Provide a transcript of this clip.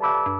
Bye.